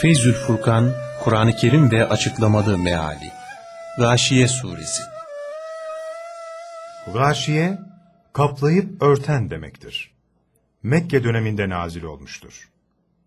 Feyzül Furkan, Kur'an-ı Kerim ve Açıklamalı Meali Gâşiye Suresi Gâşiye, kaplayıp örten demektir. Mekke döneminde nazil olmuştur.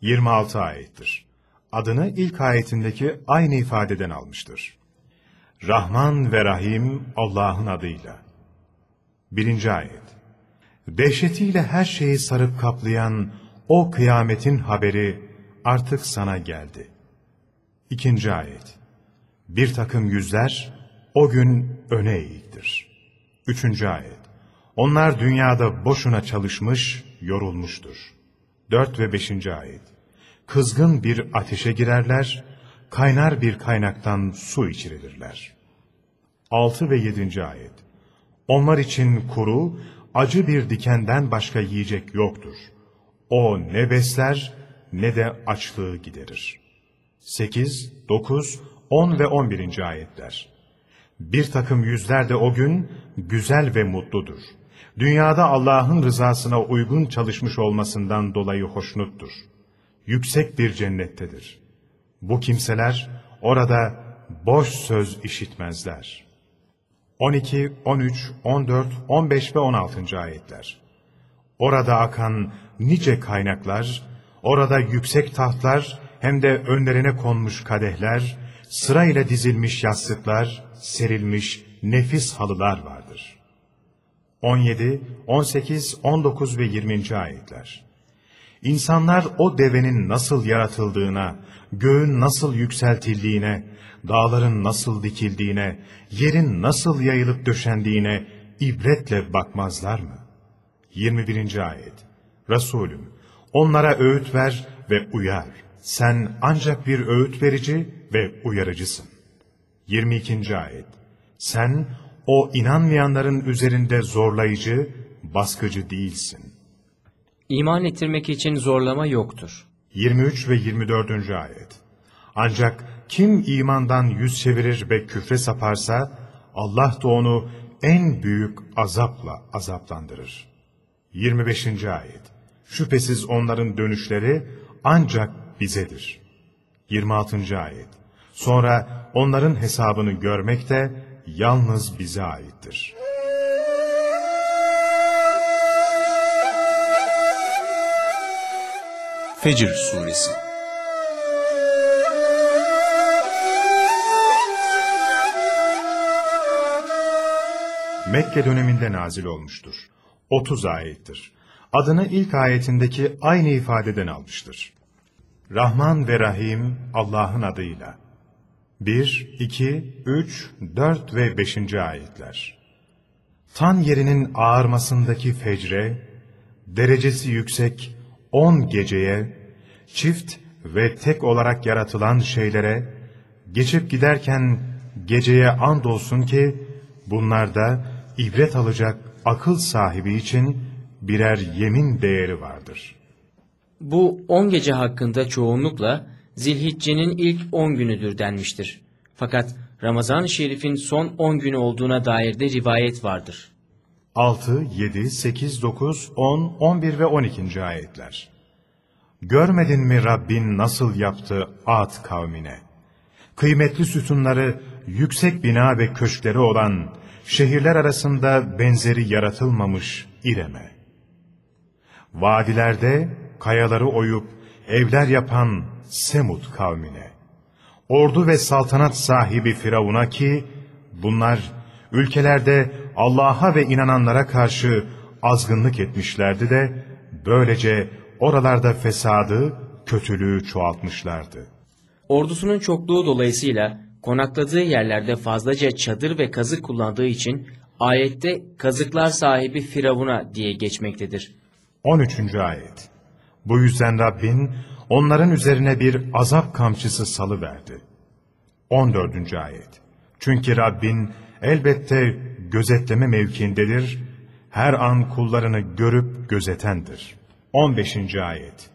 26 ayettir. Adını ilk ayetindeki aynı ifadeden almıştır. Rahman ve Rahim Allah'ın adıyla. Birinci ayet. Dehşetiyle her şeyi sarıp kaplayan o kıyametin haberi artık sana geldi. İkinci ayet. Bir takım yüzler o gün öne eğiktir. Üçüncü ayet. Onlar dünyada boşuna çalışmış, yorulmuştur. Dört ve beşinci ayet. Kızgın bir ateşe girerler, kaynar bir kaynaktan su içirilirler. Altı ve yedinci ayet. Onlar için kuru, acı bir dikenden başka yiyecek yoktur. O ne besler ne de açlığı giderir. 8, 9, 10 ve 11. ayetler. Bir takım yüzler de o gün güzel ve mutludur. Dünyada Allah'ın rızasına uygun çalışmış olmasından dolayı hoşnuttur. Yüksek bir cennettedir. Bu kimseler orada boş söz işitmezler. 12, 13, 14, 15 ve 16. ayetler. Orada akan nice kaynaklar, orada yüksek tahtlar hem de önlerine konmuş kadehler, sırayla dizilmiş yastıklar, serilmiş nefis halılar vardır. 17, 18, 19 ve 20. ayetler. İnsanlar o devenin nasıl yaratıldığına, göğün nasıl yükseltildiğine, dağların nasıl dikildiğine, yerin nasıl yayılıp döşendiğine ibretle bakmazlar mı? 21. ayet. Resulüm, onlara öğüt ver ve uyar. Sen ancak bir öğüt verici ve uyarıcısın. 22. ayet. Sen o inanmayanların üzerinde zorlayıcı, baskıcı değilsin. İman ettirmek için zorlama yoktur. 23 ve 24. ayet. Ancak kim imandan yüz çevirir ve küfre saparsa, Allah da onu en büyük azapla azaplandırır. 25. ayet. Şüphesiz onların dönüşleri ancak bizedir. 26. ayet. Sonra onların hesabını görmek de yalnız bize aittir. Fecr Suresi Mekke döneminde nazil olmuştur. 30 ayettir. Adını ilk ayetindeki aynı ifadeden almıştır. Rahman ve Rahim Allah'ın adıyla. 1, 2, 3, 4 ve 5. ayetler. Tan yerinin ağarmasındaki fecre, derecesi yüksek on geceye, çift ve tek olarak yaratılan şeylere, geçip giderken geceye andolsun ki, bunlar da ibret alacak akıl sahibi için birer yemin değeri vardır. Bu on gece hakkında çoğunlukla Zilhicce'nin ilk on günüdür denmiştir. Fakat Ramazan-ı Şerif'in son on günü olduğuna dair de rivayet vardır. 6, 7, 8, 9, 10, 11 ve 12. ayetler. Görmedin mi Rabbin nasıl yaptı Ad kavmine? Kıymetli sütunları, yüksek bina ve köşkleri olan, şehirler arasında benzeri yaratılmamış İrem'e. Vadilerde kayaları oyup evler yapan Semud kavmine. Ordu ve saltanat sahibi Firavun'a ki, bunlar ülkelerde Allah'a ve inananlara karşı azgınlık etmişlerdi de, böylece oralarda fesadı, kötülüğü çoğaltmışlardı. Ordusunun çokluğu dolayısıyla konakladığı yerlerde fazlaca çadır ve kazık kullandığı için ayette kazıklar sahibi Firavun'a diye geçmektedir. 13. ayet. Bu yüzden Rabbin onların üzerine bir azap kamçısı salıverdi. 14. ayet. Çünkü Rabbin elbette gözetleme mevkiindedir, her an kullarını görüp gözetendir. 15. ayet.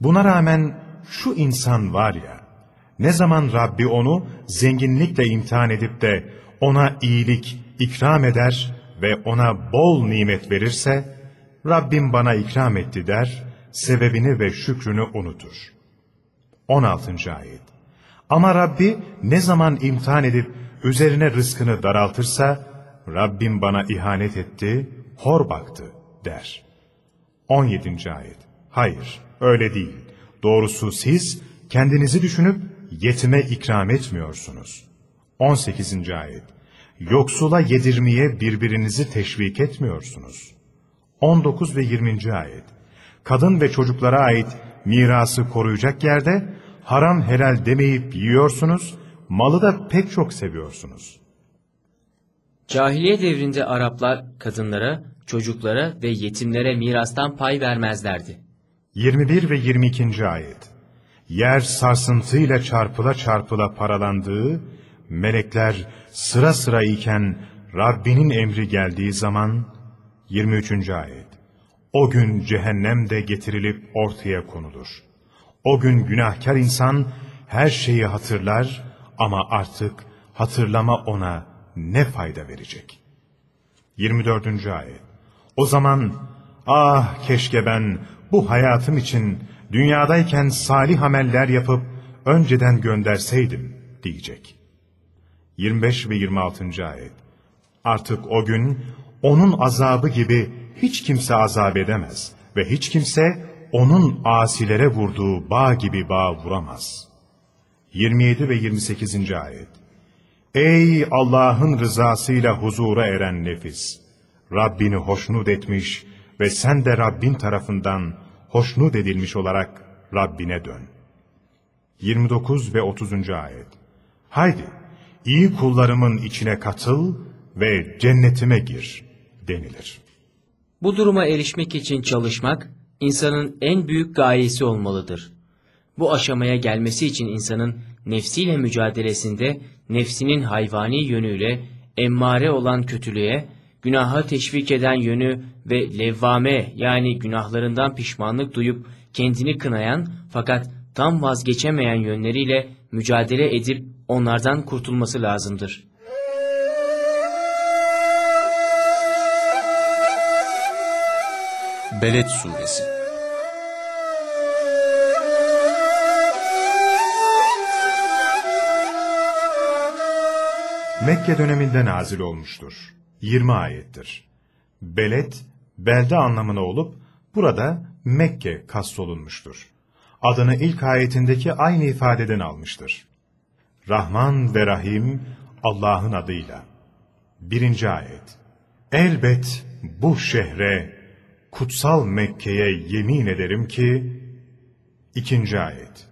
Buna rağmen şu insan var ya, ne zaman Rabbi onu zenginlikle imtihan edip de ona iyilik, ikram eder ve ona bol nimet verirse, Rabbim bana ikram etti der, sebebini ve şükrünü unutur. 16. ayet. Ama Rabbi ne zaman imtihan edip üzerine rızkını daraltırsa, Rabbim bana ihanet etti, hor baktı der. 17. ayet. Hayır, öyle değil. Doğrusu siz kendinizi düşünüp yetime ikram etmiyorsunuz. 18. ayet. Yoksula yedirmeye birbirinizi teşvik etmiyorsunuz. 19 ve 20. ayet. Kadın ve çocuklara ait mirası koruyacak yerde haram helal demeyip yiyorsunuz, malı da pek çok seviyorsunuz. Cahiliye devrinde Araplar kadınlara, çocuklara ve yetimlere mirastan pay vermezlerdi. 21 ve 22. ayet. Yer sarsıntıyla çarpıla çarpıla paralandığı, melekler sıra sıra iken Rabbinin emri geldiği zaman, 23. ayet. O gün cehennem de getirilip ortaya konulur. O gün günahkar insan her şeyi hatırlar ama artık hatırlama ona ne fayda verecek? 24. ayet. O zaman ah keşke ben bu hayatım için dünyadayken salih ameller yapıp önceden gönderseydim diyecek. 25 ve 26. ayet. Artık o gün onun azabı gibi hiç kimse azap edemez ve hiç kimse onun asilere vurduğu bağ gibi bağ vuramaz. 27 ve 28. ayet. Ey Allah'ın rızasıyla huzura eren nefis! Rabbini hoşnut etmiş ve sen de Rabbin tarafından hoşnut edilmiş olarak Rabbine dön. 29 ve 30. ayet. Haydi, iyi kullarımın içine katıl ve cennetime gir denilir. Bu duruma erişmek için çalışmak, insanın en büyük gayesi olmalıdır. Bu aşamaya gelmesi için insanın nefsiyle mücadelesinde nefsinin hayvani yönüyle emmare olan kötülüğe, günaha teşvik eden yönü ve levvame yani günahlarından pişmanlık duyup kendini kınayan fakat tam vazgeçemeyen yönleriyle mücadele edip onlardan kurtulması lazımdır. Beled Suresi Mekke döneminde nazil olmuştur. 20 ayettir. Beled, belde anlamına olup burada Mekke kastolunmuştur. Adını ilk ayetindeki aynı ifadeden almıştır. Rahman ve Rahim Allah'ın adıyla. Birinci ayet. Elbet bu şehre, kutsal Mekke'ye yemin ederim ki, İkinci ayet.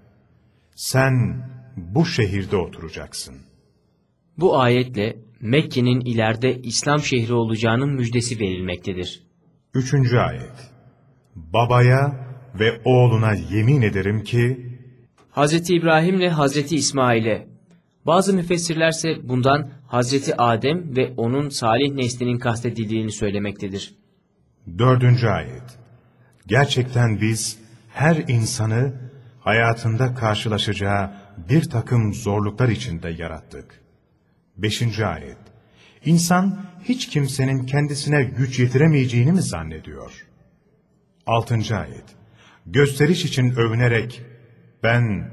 Sen bu şehirde oturacaksın. Bu ayetle Mekke'nin ileride İslam şehri olacağının müjdesi verilmektedir. Üçüncü ayet. Babaya ve oğluna yemin ederim ki, Hz. İbrahim ile Hz. İsmail'e. Bazı müfessirlerse bundan Hz. Adem ve onun salih neslinin kastedildiğini söylemektedir. Dördüncü ayet. Gerçekten biz her insanı hayatında karşılaşacağı bir takım zorluklar içinde yarattık. Beşinci ayet. İnsan hiç kimsenin kendisine güç yetiremeyeceğini mi zannediyor? Altıncı ayet. Gösteriş için övünerek ben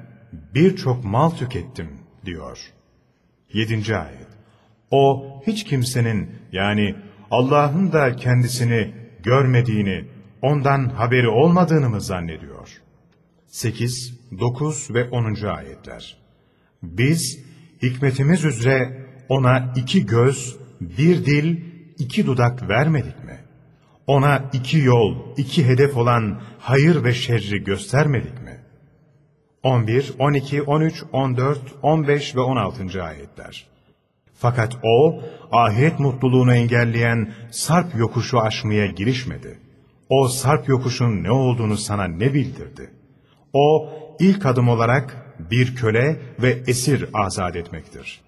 birçok mal tükettim diyor. Yedinci ayet. O hiç kimsenin yani Allah'ın da kendisini görmediğini, ondan haberi olmadığını mı zannediyor? 8, 9 ve 10. ayetler. Biz hikmetimiz üzere ona iki göz, bir dil, iki dudak vermedik mi? Ona iki yol, iki hedef olan hayır ve şerri göstermedik mi? 11, 12, 13, 14, 15 ve 16. ayetler. Fakat o, ahiret mutluluğunu engelleyen sarp yokuşu aşmaya girişmedi. O sarp yokuşun ne olduğunu sana ne bildirdi? O, ilk adım olarak bir köle ve esir azat etmektir.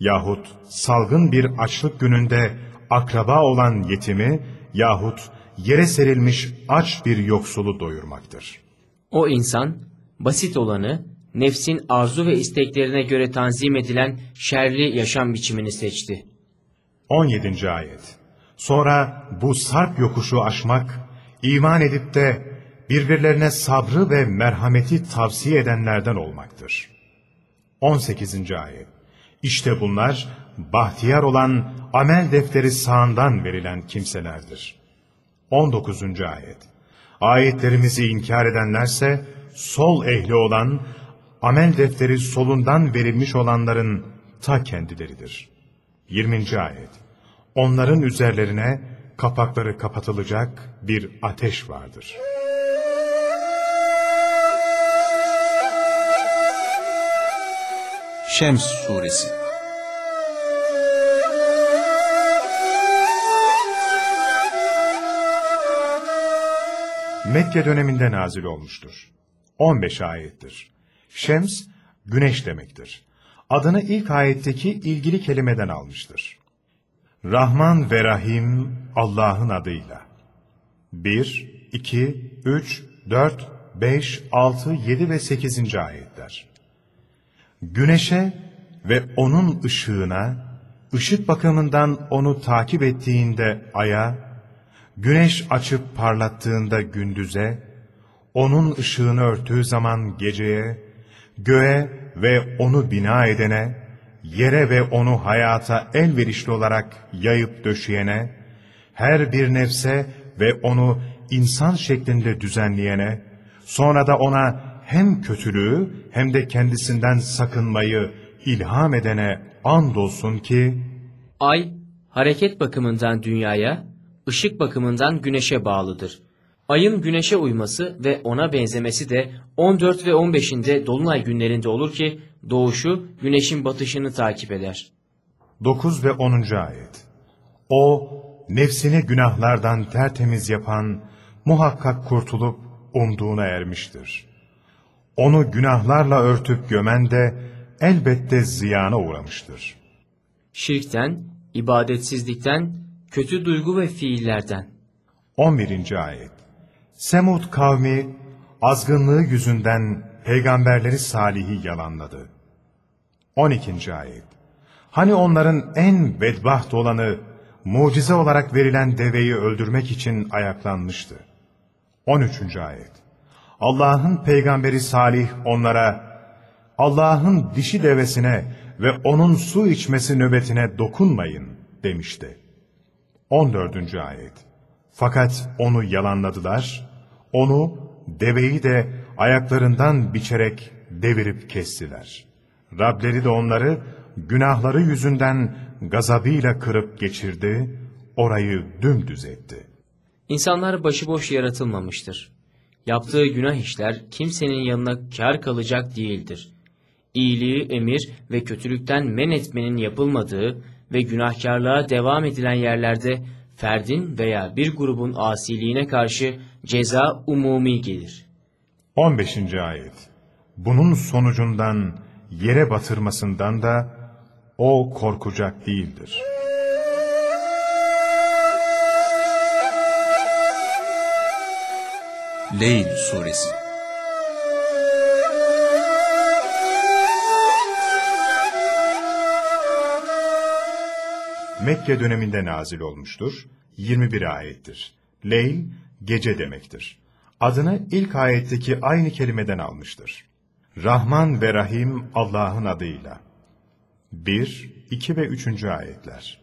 Yahut salgın bir açlık gününde akraba olan yetimi yahut yere serilmiş aç bir yoksulu doyurmaktır. O insan, basit olanı, nefsin arzu ve isteklerine göre tanzim edilen şerli yaşam biçimini seçti. 17. ayet. Sonra bu sarp yokuşu aşmak, iman edip de birbirlerine sabrı ve merhameti tavsiye edenlerden olmaktır. 18. Ayet İşte bunlar, bahtiyar olan amel defteri sağından verilen kimselerdir. 19. Ayet Ayetlerimizi inkar edenlerse, sol ehli olan, amel defteri solundan verilmiş olanların ta kendileridir. 20. Ayet Onların üzerlerine kapakları kapatılacak bir ateş vardır. Şems suresi Mekke döneminde nazil olmuştur. 15 ayettir. Şems, güneş demektir. Adını ilk ayetteki ilgili kelimeden almıştır. Rahman ve Rahim Allah'ın adıyla. 1, 2, 3, 4, 5, 6, 7 ve 8. ayetler. Güneşe ve onun ışığına, ışık bakımından onu takip ettiğinde aya, güneş açıp parlattığında gündüze, onun ışığını örtüğü zaman geceye, göğe ve onu bina edene, yere ve onu hayata elverişli olarak yayıp döşeyene, her bir nefse ve onu insan şeklinde düzenleyene, sonra da ona hem kötülüğü hem de kendisinden sakınmayı ilham edene andolsun ki, Ay, hareket bakımından dünyaya, ışık bakımından güneşe bağlıdır. Ayın güneşe uyması ve ona benzemesi de 14 ve 15'inde dolunay günlerinde olur ki doğuşu güneşin batışını takip eder. 9 ve 10. ayet. O, nefsini günahlardan tertemiz yapan, muhakkak kurtulup umduğuna ermiştir. Onu günahlarla örtüp gömen de elbette ziyana uğramıştır. Şirkten, ibadetsizlikten, kötü duygu ve fiillerden. 11. ayet. Semud kavmi azgınlığı yüzünden peygamberleri salihi yalanladı. 12. ayet. Hani onların en bedbaht olanı mucize olarak verilen deveyi öldürmek için ayaklanmıştı. 13. ayet. Allah'ın peygamberi Salih onlara Allah'ın dişi devesine ve onun su içmesi nöbetine dokunmayın demişti. 14. ayet. Fakat onu yalanladılar, onu, deveyi de ayaklarından biçerek devirip kestiler. Rableri de onları günahları yüzünden gazabıyla kırıp geçirdi, orayı dümdüz etti. İnsanlar başıboş yaratılmamıştır. Yaptığı günah işler kimsenin yanına kar kalacak değildir. İyiliği emir ve kötülükten men etmenin yapılmadığı ve günahkarlığa devam edilen yerlerde ferdin veya bir grubun asiliğine karşı ceza umumi gelir. 15. ayet. Bunun sonucundan, yere batırmasından da o korkacak değildir. Leyl suresi Mekke döneminde nazil olmuştur. 21 ayettir. Leyl, gece demektir. Adını ilk ayetteki aynı kelimeden almıştır. Rahman ve Rahim Allah'ın adıyla. 1, 2 ve 3. ayetler.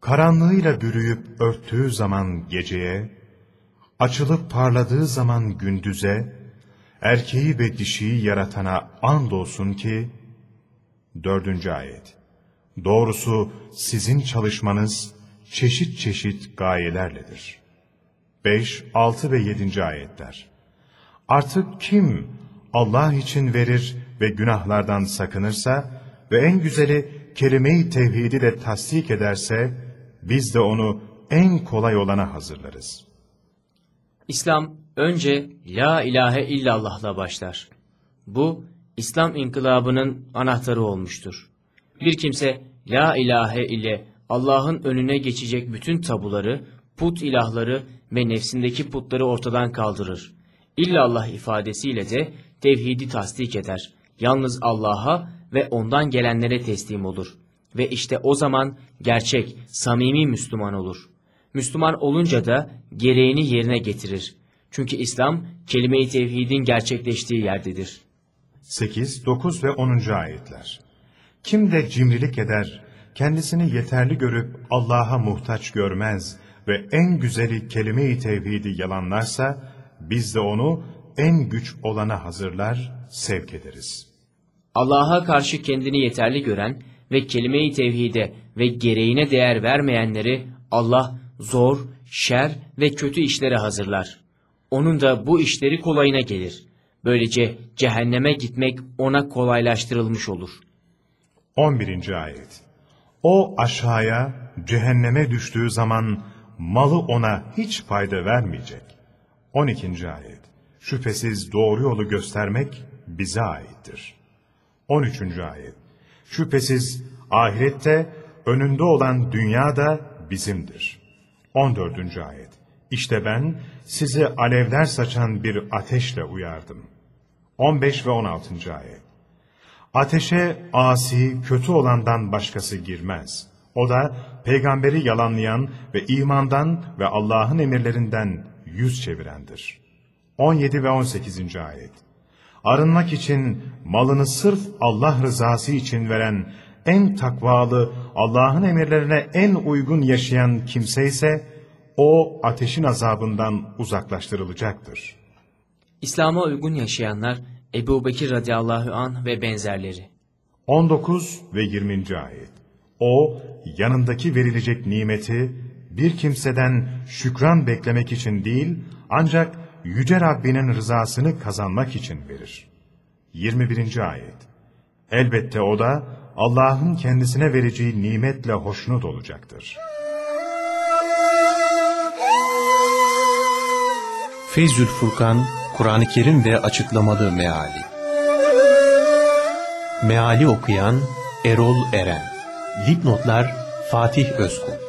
Karanlığıyla bürüyüp örttüğü zaman geceye, açılıp parladığı zaman gündüze, erkeği ve dişiyi yaratana andolsun ki, 4. ayet. Doğrusu sizin çalışmanız çeşit çeşit gayelerledir. 5, 6 ve 7. ayetler. Artık kim Allah için verir ve günahlardan sakınırsa ve en güzeli kelime-i tevhidi de tasdik ederse, biz de onu en kolay olana hazırlarız. İslam önce La ilahe illallah'la başlar. Bu İslam inkılabının anahtarı olmuştur. Bir kimse La ilahe ile Allah'ın önüne geçecek bütün tabuları, put ilahları ve nefsindeki putları ortadan kaldırır. İllallah ifadesiyle de tevhidi tasdik eder. Yalnız Allah'a ve ondan gelenlere teslim olur. Ve işte o zaman gerçek, samimi Müslüman olur. Müslüman olunca da gereğini yerine getirir. Çünkü İslam kelime-i tevhidin gerçekleştiği yerdedir. 8, 9 ve 10. ayetler. Kim de cimrilik eder, kendisini yeterli görüp Allah'a muhtaç görmez ve en güzeli kelime-i tevhidi yalanlarsa, biz de onu en güç olana hazırlar, sevk ederiz. Allah'a karşı kendini yeterli gören ve kelime-i tevhide ve gereğine değer vermeyenleri Allah zor, şer ve kötü işlere hazırlar. Onun da bu işleri kolayına gelir. Böylece cehenneme gitmek ona kolaylaştırılmış olur. 11. ayet. O aşağıya, cehenneme düştüğü zaman malı ona hiç fayda vermeyecek. 12. ayet. Şüphesiz doğru yolu göstermek bize aittir. 13. ayet. Şüphesiz ahirette önünde olan dünya da bizimdir. 14. ayet. İşte ben sizi alevler saçan bir ateşle uyardım. 15 ve 16. ayet. Ateşe asi, kötü olandan başkası girmez. O da peygamberi yalanlayan ve imandan ve Allah'ın emirlerinden yüz çevirendir. 17 ve 18. ayet. Arınmak için malını sırf Allah rızası için veren en takvalı, Allah'ın emirlerine en uygun yaşayan kimse ise o ateşin azabından uzaklaştırılacaktır. İslam'a uygun yaşayanlar Ebu Bekir radıyallahu anh ve benzerleri. 19 ve 20. ayet. O, yanındaki verilecek nimeti bir kimseden şükran beklemek için değil, ancak Yüce Rabbinin rızasını kazanmak için verir. 21. ayet. Elbette o da Allah'ın kendisine vereceği nimetle hoşnut olacaktır. Feyzül Furkan, Kur'an-ı Kerim ve açıklamalı meali. Meali okuyan Erol Eren. Dipnotlar Fatih Özkul.